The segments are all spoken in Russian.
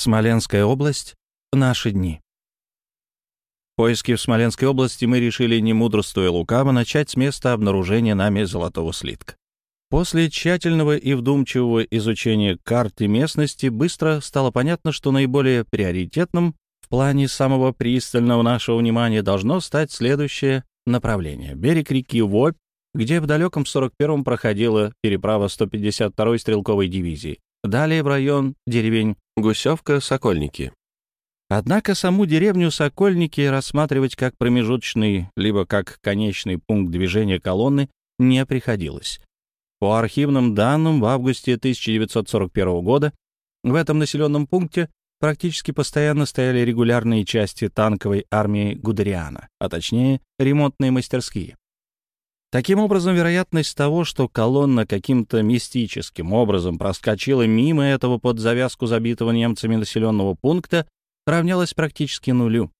Смоленская область. Наши дни. Поиски в Смоленской области мы решили, не мудрствуя лукаво, начать с места обнаружения нами золотого слитка. После тщательного и вдумчивого изучения карты местности быстро стало понятно, что наиболее приоритетным в плане самого пристального нашего внимания должно стать следующее направление. Берег реки Вобь, где в далеком 41-м проходила переправа 152-й стрелковой дивизии. Далее в район деревень Гусевка, Сокольники. Однако саму деревню Сокольники рассматривать как промежуточный, либо как конечный пункт движения колонны не приходилось. По архивным данным, в августе 1941 года в этом населенном пункте практически постоянно стояли регулярные части танковой армии Гудериана, а точнее ремонтные мастерские. Таким образом, вероятность того, что колонна каким-то мистическим образом проскочила мимо этого под завязку забитого немцами населенного пункта, равнялась практически нулю.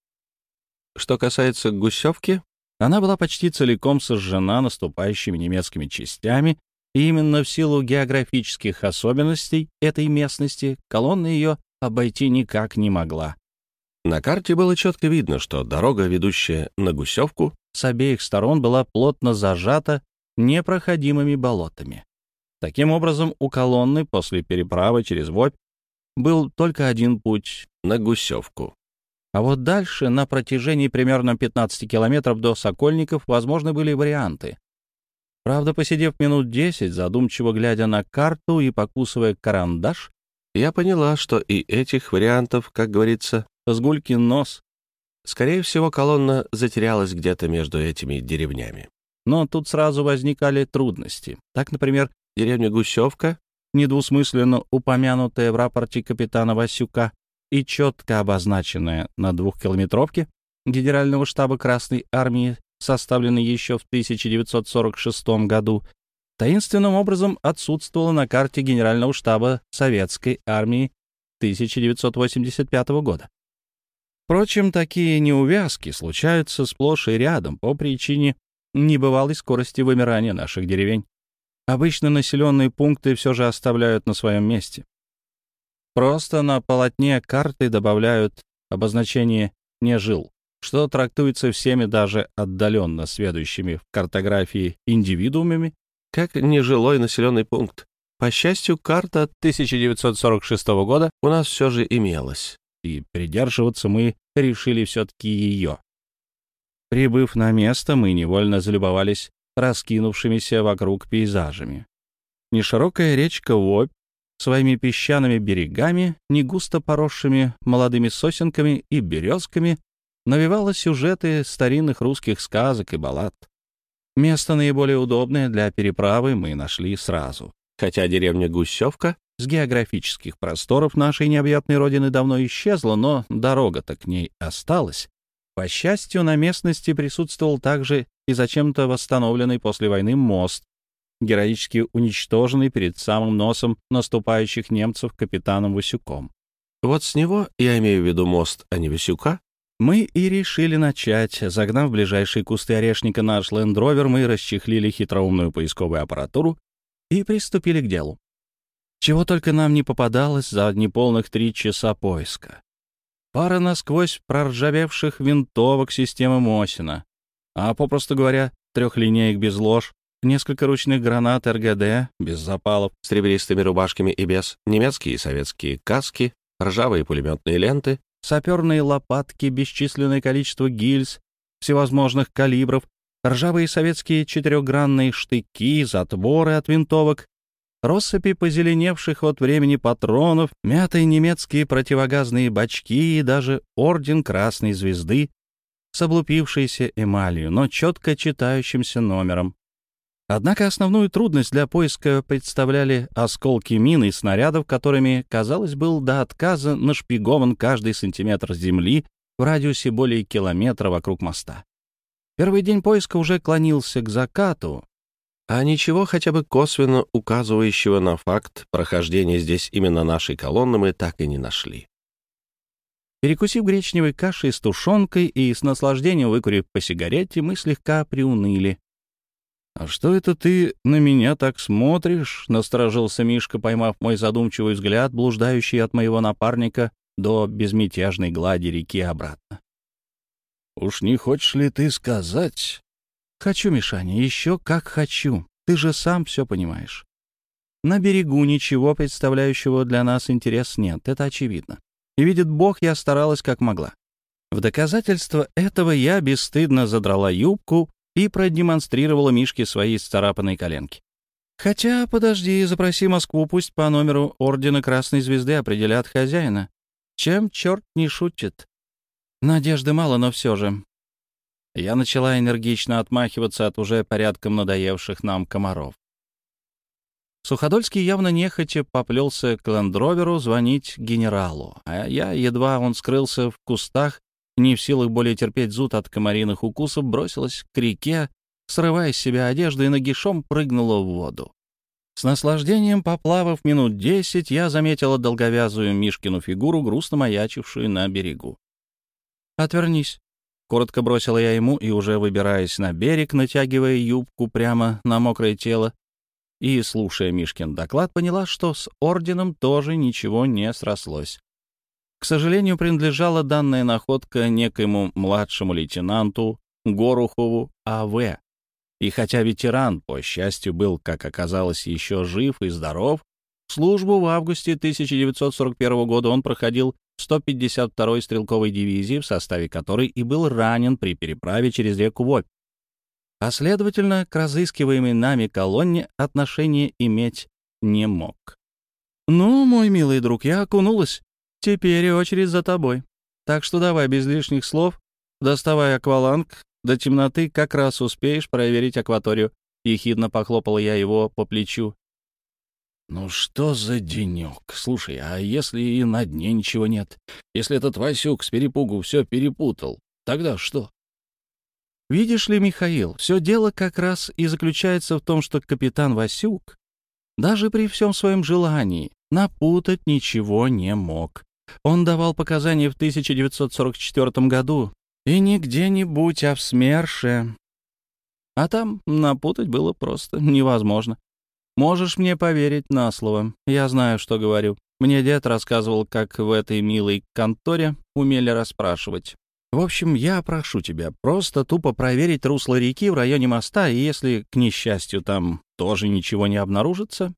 Что касается Гусевки, она была почти целиком сожжена наступающими немецкими частями, и именно в силу географических особенностей этой местности колонна ее обойти никак не могла. На карте было четко видно, что дорога, ведущая на Гусевку, с обеих сторон была плотно зажата непроходимыми болотами. Таким образом, у колонны после переправы через Вобь был только один путь — на Гусевку. А вот дальше, на протяжении примерно 15 километров до Сокольников, возможны были варианты. Правда, посидев минут 10, задумчиво глядя на карту и покусывая карандаш, я поняла, что и этих вариантов, как говорится, с нос. Скорее всего, колонна затерялась где-то между этими деревнями. Но тут сразу возникали трудности. Так, например, деревня Гусевка, недвусмысленно упомянутая в рапорте капитана Васюка и четко обозначенная на двухкилометровке Генерального штаба Красной Армии, составленной еще в 1946 году, таинственным образом отсутствовала на карте Генерального штаба Советской Армии 1985 года. Впрочем, такие неувязки случаются сплошь и рядом по причине небывалой скорости вымирания наших деревень. Обычно населенные пункты все же оставляют на своем месте. Просто на полотне карты добавляют обозначение «не жил», что трактуется всеми даже отдаленно сведущими в картографии индивидуумами как нежилой населенный пункт. По счастью, карта 1946 года у нас все же имелась и придерживаться мы решили все-таки ее. Прибыв на место, мы невольно залюбовались раскинувшимися вокруг пейзажами. Неширокая речка Вобь своими песчаными берегами, не густо поросшими молодыми сосенками и березками, навевала сюжеты старинных русских сказок и баллад. Место наиболее удобное для переправы мы нашли сразу. Хотя деревня Гусевка с географических просторов нашей необъятной родины давно исчезла, но дорога-то к ней осталась. По счастью, на местности присутствовал также и зачем-то восстановленный после войны мост, героически уничтоженный перед самым носом наступающих немцев капитаном Васюком. Вот с него, я имею в виду мост, а не Васюка, мы и решили начать. Загнав ближайшие кусты орешника наш лендровер, мы расчехлили хитроумную поисковую аппаратуру и приступили к делу. Чего только нам не попадалось за неполных три часа поиска. Пара насквозь проржавевших винтовок системы Мосина, а, попросту говоря, трех линеек без лож, несколько ручных гранат РГД, без запалов, с ребристыми рубашками и без, немецкие и советские каски, ржавые пулеметные ленты, саперные лопатки, бесчисленное количество гильз всевозможных калибров, ржавые советские четырехгранные штыки, затворы от винтовок, россыпи позеленевших от времени патронов, мятые немецкие противогазные бачки и даже орден Красной Звезды с облупившейся эмалью, но четко читающимся номером. Однако основную трудность для поиска представляли осколки мин и снарядов, которыми, казалось, был до отказа нашпигован каждый сантиметр земли в радиусе более километра вокруг моста. Первый день поиска уже клонился к закату, а ничего хотя бы косвенно указывающего на факт прохождения здесь именно нашей колонны мы так и не нашли. Перекусив гречневой кашей с тушенкой и с наслаждением выкурив по сигарете, мы слегка приуныли. «А что это ты на меня так смотришь?» — насторожился Мишка, поймав мой задумчивый взгляд, блуждающий от моего напарника до безмятежной глади реки обратно. «Уж не хочешь ли ты сказать?» «Хочу, Мишаня, еще как хочу. Ты же сам все понимаешь. На берегу ничего представляющего для нас интерес нет, это очевидно. И видит Бог, я старалась как могла. В доказательство этого я бесстыдно задрала юбку и продемонстрировала Мишке свои сцарапанные коленки. Хотя, подожди, запроси Москву, пусть по номеру Ордена Красной Звезды определят хозяина. Чем черт не шутит? Надежды мало, но все же. Я начала энергично отмахиваться от уже порядком надоевших нам комаров. Суходольский явно нехотя поплелся к лендроверу звонить генералу, а я, едва он скрылся в кустах, не в силах более терпеть зуд от комариных укусов, бросилась к реке, срывая с себя одежду и нагишом прыгнула в воду. С наслаждением поплавав минут десять, я заметила долговязую Мишкину фигуру, грустно маячившую на берегу. «Отвернись», — коротко бросила я ему и, уже выбираясь на берег, натягивая юбку прямо на мокрое тело, и, слушая Мишкин доклад, поняла, что с орденом тоже ничего не срослось. К сожалению, принадлежала данная находка некоему младшему лейтенанту Горухову А.В. И хотя ветеран, по счастью, был, как оказалось, еще жив и здоров, службу в августе 1941 года он проходил 152-й стрелковой дивизии, в составе которой и был ранен при переправе через реку Вопь. А следовательно, к разыскиваемой нами колонне отношение иметь не мог. «Ну, мой милый друг, я окунулась. Теперь очередь за тобой. Так что давай без лишних слов, доставай акваланг, до темноты как раз успеешь проверить акваторию. Ехидно похлопал я его по плечу. «Ну что за денек? Слушай, а если и на дне ничего нет? Если этот Васюк с перепугу все перепутал, тогда что?» «Видишь ли, Михаил, все дело как раз и заключается в том, что капитан Васюк, даже при всем своем желании, напутать ничего не мог. Он давал показания в 1944 году, и не где-нибудь, а в СМЕРШе. А там напутать было просто невозможно. Можешь мне поверить на слово. Я знаю, что говорю. Мне дед рассказывал, как в этой милой конторе умели расспрашивать. В общем, я прошу тебя просто тупо проверить русло реки в районе моста, и если, к несчастью, там тоже ничего не обнаружится,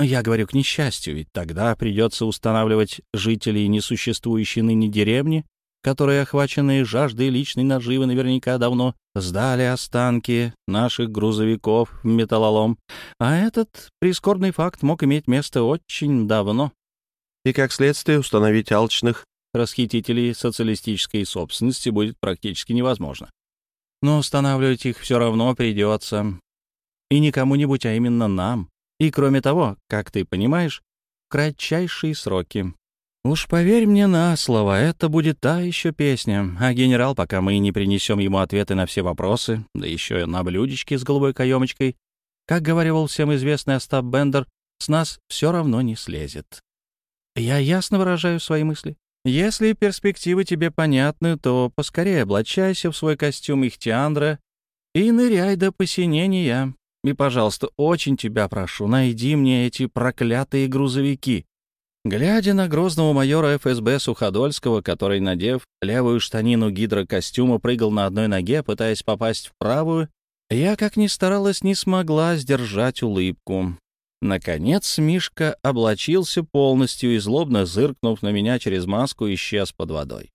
я говорю к несчастью, ведь тогда придется устанавливать жителей несуществующей ныне деревни, которые, охваченные жаждой личной наживы, наверняка давно сдали останки наших грузовиков в металлолом. А этот прискорбный факт мог иметь место очень давно. И, как следствие, установить алчных расхитителей социалистической собственности будет практически невозможно. Но устанавливать их все равно придется. И не кому-нибудь, а именно нам. И кроме того, как ты понимаешь, в кратчайшие сроки. Уж поверь мне на слово, это будет та еще песня. А генерал, пока мы не принесем ему ответы на все вопросы, да еще на блюдечке с голубой каемочкой, как говорил всем известный Остап Бендер, с нас все равно не слезет. Я ясно выражаю свои мысли. Если перспективы тебе понятны, то поскорее облачайся в свой костюм Ихтиандра и ныряй до посинения. И, пожалуйста, очень тебя прошу, найди мне эти проклятые грузовики. Глядя на грозного майора ФСБ Суходольского, который, надев левую штанину гидрокостюма, прыгал на одной ноге, пытаясь попасть в правую, я, как ни старалась, не смогла сдержать улыбку. Наконец Мишка облачился полностью и, злобно зыркнув на меня через маску, исчез под водой.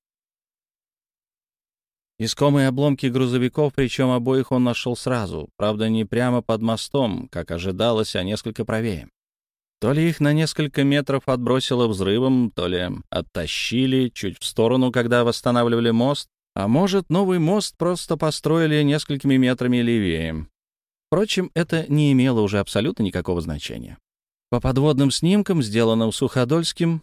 Искомые обломки грузовиков, причем обоих он нашел сразу, правда, не прямо под мостом, как ожидалось, а несколько правее. То ли их на несколько метров отбросило взрывом, то ли оттащили чуть в сторону, когда восстанавливали мост, а может, новый мост просто построили несколькими метрами левее. Впрочем, это не имело уже абсолютно никакого значения. По подводным снимкам, сделанным Суходольским,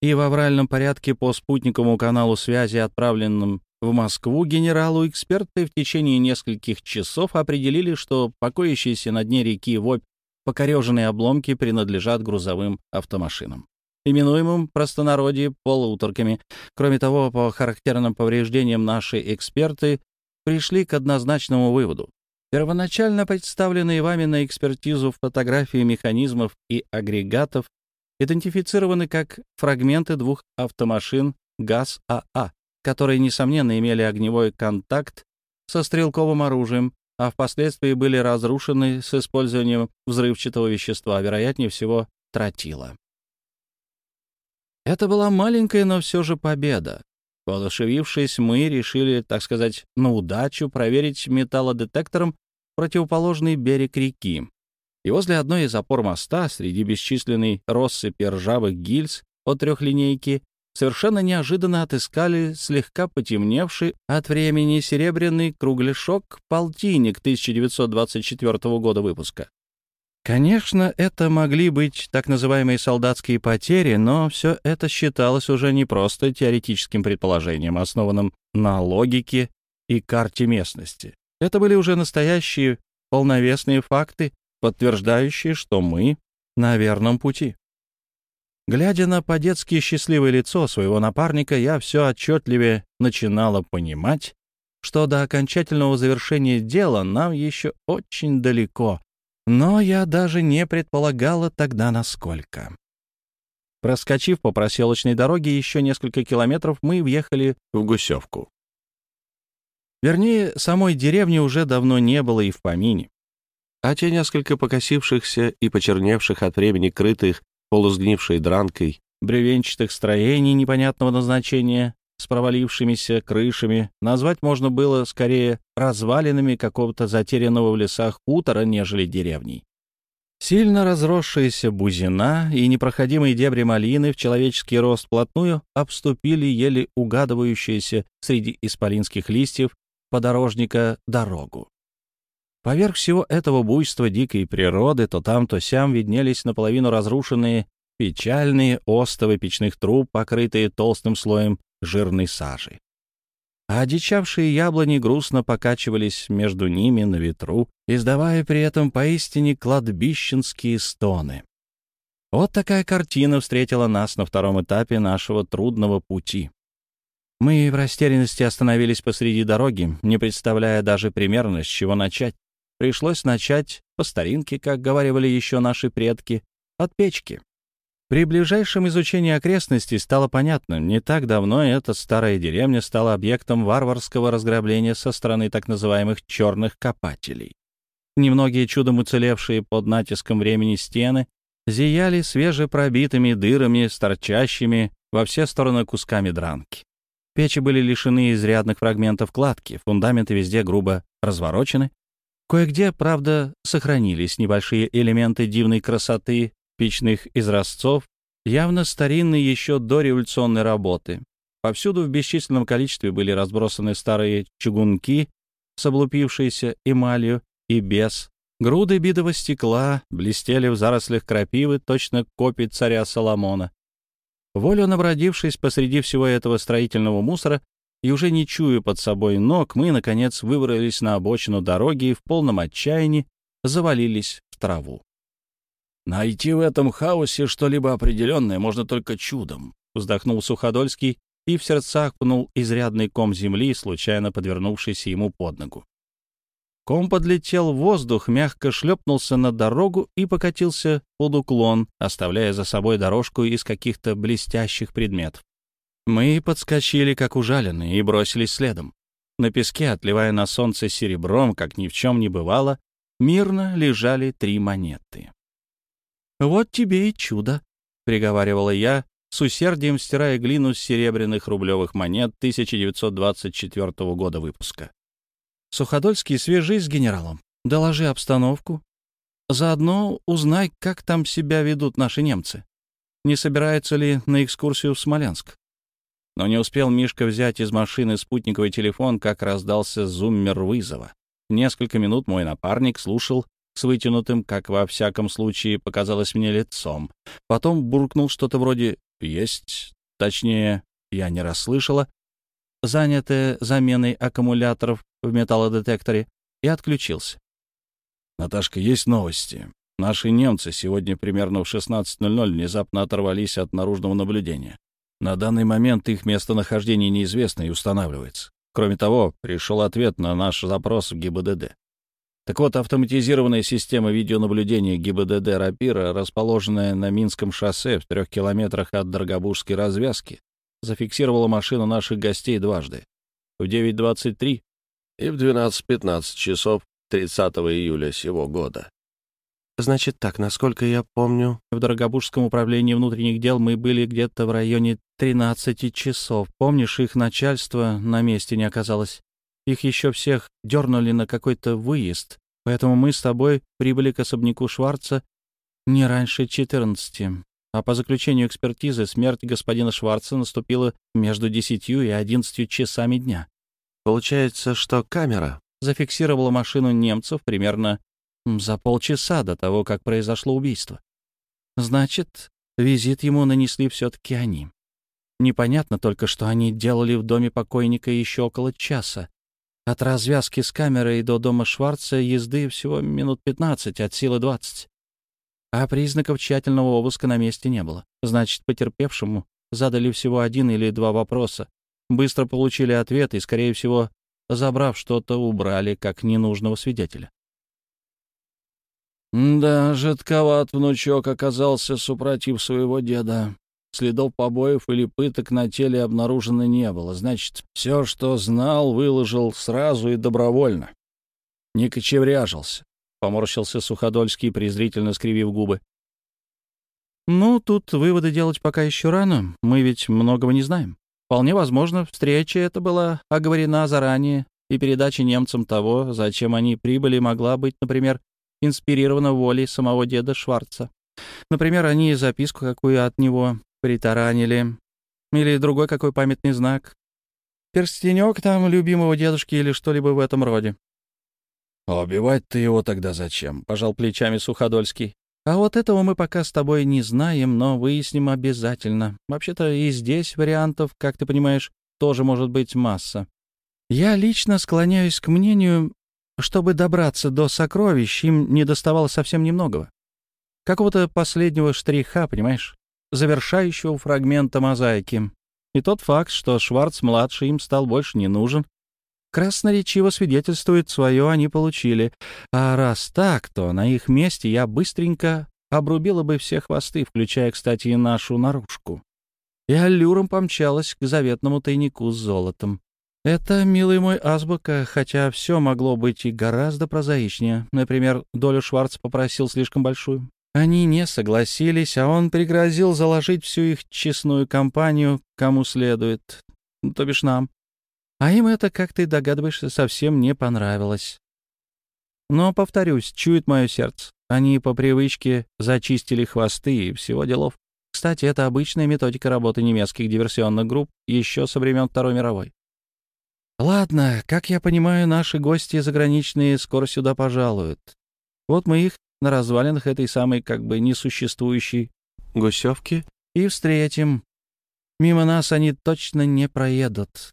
и в авральном порядке по спутниковому каналу связи, отправленным в Москву генералу эксперты в течение нескольких часов определили, что покоящиеся на дне реки Вобь покореженные обломки принадлежат грузовым автомашинам, именуемым простонародье полуторками. Кроме того, по характерным повреждениям наши эксперты пришли к однозначному выводу. Первоначально представленные вами на экспертизу фотографии механизмов и агрегатов идентифицированы как фрагменты двух автомашин ГАЗ-АА, которые, несомненно, имели огневой контакт со стрелковым оружием, а впоследствии были разрушены с использованием взрывчатого вещества, вероятнее всего, тротила. Это была маленькая, но все же победа. Воодушевившись, мы решили, так сказать, на удачу проверить металлодетектором противоположный берег реки. И возле одной из опор моста, среди бесчисленной россыпи ржавых гильз от трехлинейки, совершенно неожиданно отыскали слегка потемневший от времени серебряный кругляшок полтинник 1924 года выпуска. Конечно, это могли быть так называемые солдатские потери, но все это считалось уже не просто теоретическим предположением, основанным на логике и карте местности. Это были уже настоящие полновесные факты, подтверждающие, что мы на верном пути. Глядя на по-детски счастливое лицо своего напарника, я все отчетливее начинала понимать, что до окончательного завершения дела нам еще очень далеко, но я даже не предполагала тогда, насколько. Проскочив по проселочной дороге еще несколько километров, мы въехали в Гусевку. Вернее, самой деревни уже давно не было и в помине. А те несколько покосившихся и почерневших от времени крытых, полусгнившей дранкой, бревенчатых строений непонятного назначения с провалившимися крышами назвать можно было скорее развалинами какого-то затерянного в лесах хутора, нежели деревней. Сильно разросшаяся бузина и непроходимые дебри малины в человеческий рост плотную обступили еле угадывающуюся среди исполинских листьев подорожника дорогу. Поверх всего этого буйства дикой природы то там, то сям виднелись наполовину разрушенные печальные остовы печных труб, покрытые толстым слоем жирной сажи. А одичавшие яблони грустно покачивались между ними на ветру, издавая при этом поистине кладбищенские стоны. Вот такая картина встретила нас на втором этапе нашего трудного пути. Мы в растерянности остановились посреди дороги, не представляя даже примерно, с чего начать. Пришлось начать, по старинке, как говорили еще наши предки, от печки. При ближайшем изучении окрестностей стало понятно, не так давно эта старая деревня стала объектом варварского разграбления со стороны так называемых «черных копателей». Немногие чудом уцелевшие под натиском времени стены зияли свежепробитыми дырами с торчащими во все стороны кусками дранки. Печи были лишены изрядных фрагментов кладки, фундаменты везде грубо разворочены. Кое-где, правда, сохранились небольшие элементы дивной красоты печных изразцов, явно старинные еще до революционной работы. Повсюду в бесчисленном количестве были разбросаны старые чугунки с облупившейся эмалью и без. Груды битого стекла блестели в зарослях крапивы, точно копий царя Соломона. Волю набродившись посреди всего этого строительного мусора и уже не чуя под собой ног, мы, наконец, выбрались на обочину дороги и в полном отчаянии завалились в траву. Найти в этом хаосе что-либо определенное можно только чудом, вздохнул Суходольский и в сердцах пнул изрядный ком земли, случайно подвернувшийся ему под ногу. Ком подлетел в воздух, мягко шлепнулся на дорогу и покатился под уклон, оставляя за собой дорожку из каких-то блестящих предметов. Мы подскочили, как ужаленные, и бросились следом. На песке, отливая на солнце серебром, как ни в чем не бывало, мирно лежали три монеты. «Вот тебе и чудо», — приговаривала я, с усердием стирая глину с серебряных рублевых монет 1924 года выпуска. «Суходольский, свяжись с генералом, доложи обстановку. Заодно узнай, как там себя ведут наши немцы. Не собираются ли на экскурсию в Смоленск?» Но не успел Мишка взять из машины спутниковый телефон, как раздался зуммер вызова. Несколько минут мой напарник слушал с вытянутым, как во всяком случае показалось мне, лицом. Потом буркнул что-то вроде «есть», точнее, я не расслышала, занятое заменой аккумуляторов в металлодетекторе, и отключился. «Наташка, есть новости. Наши немцы сегодня примерно в 16.00 внезапно оторвались от наружного наблюдения. На данный момент их местонахождение неизвестно и устанавливается. Кроме того, пришел ответ на наш запрос в ГИБДД. Так вот, автоматизированная система видеонаблюдения ГИБДД «Рапира», расположенная на Минском шоссе в трех километрах от Дорогобужской развязки, зафиксировала машину наших гостей дважды. В 9.23 и в 12-15 часов 30 июля сего года. Значит так, насколько я помню, в Дорогобужском управлении внутренних дел мы были где-то в районе 13 часов. Помнишь, их начальство на месте не оказалось? Их еще всех дернули на какой-то выезд, поэтому мы с тобой прибыли к особняку Шварца не раньше 14. А по заключению экспертизы, смерть господина Шварца наступила между 10 и 11 часами дня. Получается, что камера зафиксировала машину немцев примерно за полчаса до того, как произошло убийство. Значит, визит ему нанесли все-таки они. Непонятно только, что они делали в доме покойника еще около часа, от развязки с камерой до дома Шварца езды всего минут 15, от силы 20. А признаков тщательного обыска на месте не было. Значит, потерпевшему задали всего один или два вопроса, быстро получили ответ и, скорее всего, забрав что-то, убрали как ненужного свидетеля. «Да, жидковат внучок оказался супротив своего деда», Следов побоев или пыток на теле обнаружено не было. Значит, все, что знал, выложил сразу и добровольно. Не кочевряжился. Поморщился Суходольский, презрительно скривив губы. «Ну, тут выводы делать пока еще рано. Мы ведь многого не знаем. Вполне возможно, встреча эта была оговорена заранее, и передача немцам того, зачем они прибыли, могла быть, например, инспирирована волей самого деда Шварца. Например, они записку какую от него притаранили. Или другой какой памятный знак. Перстенек там любимого дедушки или что-либо в этом роде. «А убивать ты его тогда зачем?» — пожал плечами Суходольский. «А вот этого мы пока с тобой не знаем, но выясним обязательно. Вообще-то и здесь вариантов, как ты понимаешь, тоже может быть масса. Я лично склоняюсь к мнению, чтобы добраться до сокровищ, им не доставало совсем немногого. Какого-то последнего штриха, понимаешь? завершающего фрагмента мозаики. И тот факт, что Шварц-младший им стал больше не нужен, красноречиво свидетельствует свое они получили. А раз так, то на их месте я быстренько обрубила бы все хвосты, включая, кстати, и нашу наружку. И аллюром помчалась к заветному тайнику с золотом. Это, милый мой азбука, хотя все могло быть и гораздо прозаичнее. Например, долю Шварц попросил слишком большую. Они не согласились, а он пригрозил заложить всю их честную компанию кому следует, то бишь нам. А им это, как ты догадываешься, совсем не понравилось. Но, повторюсь, чует мое сердце. Они по привычке зачистили хвосты и всего делов. Кстати, это обычная методика работы немецких диверсионных групп еще со времен Второй мировой. Ладно, как я понимаю, наши гости заграничные скоро сюда пожалуют. Вот мы их на развалинах этой самой как бы несуществующей гусевки и встретим. Мимо нас они точно не проедут.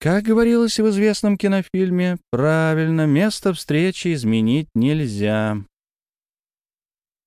Как говорилось в известном кинофильме, правильно, место встречи изменить нельзя.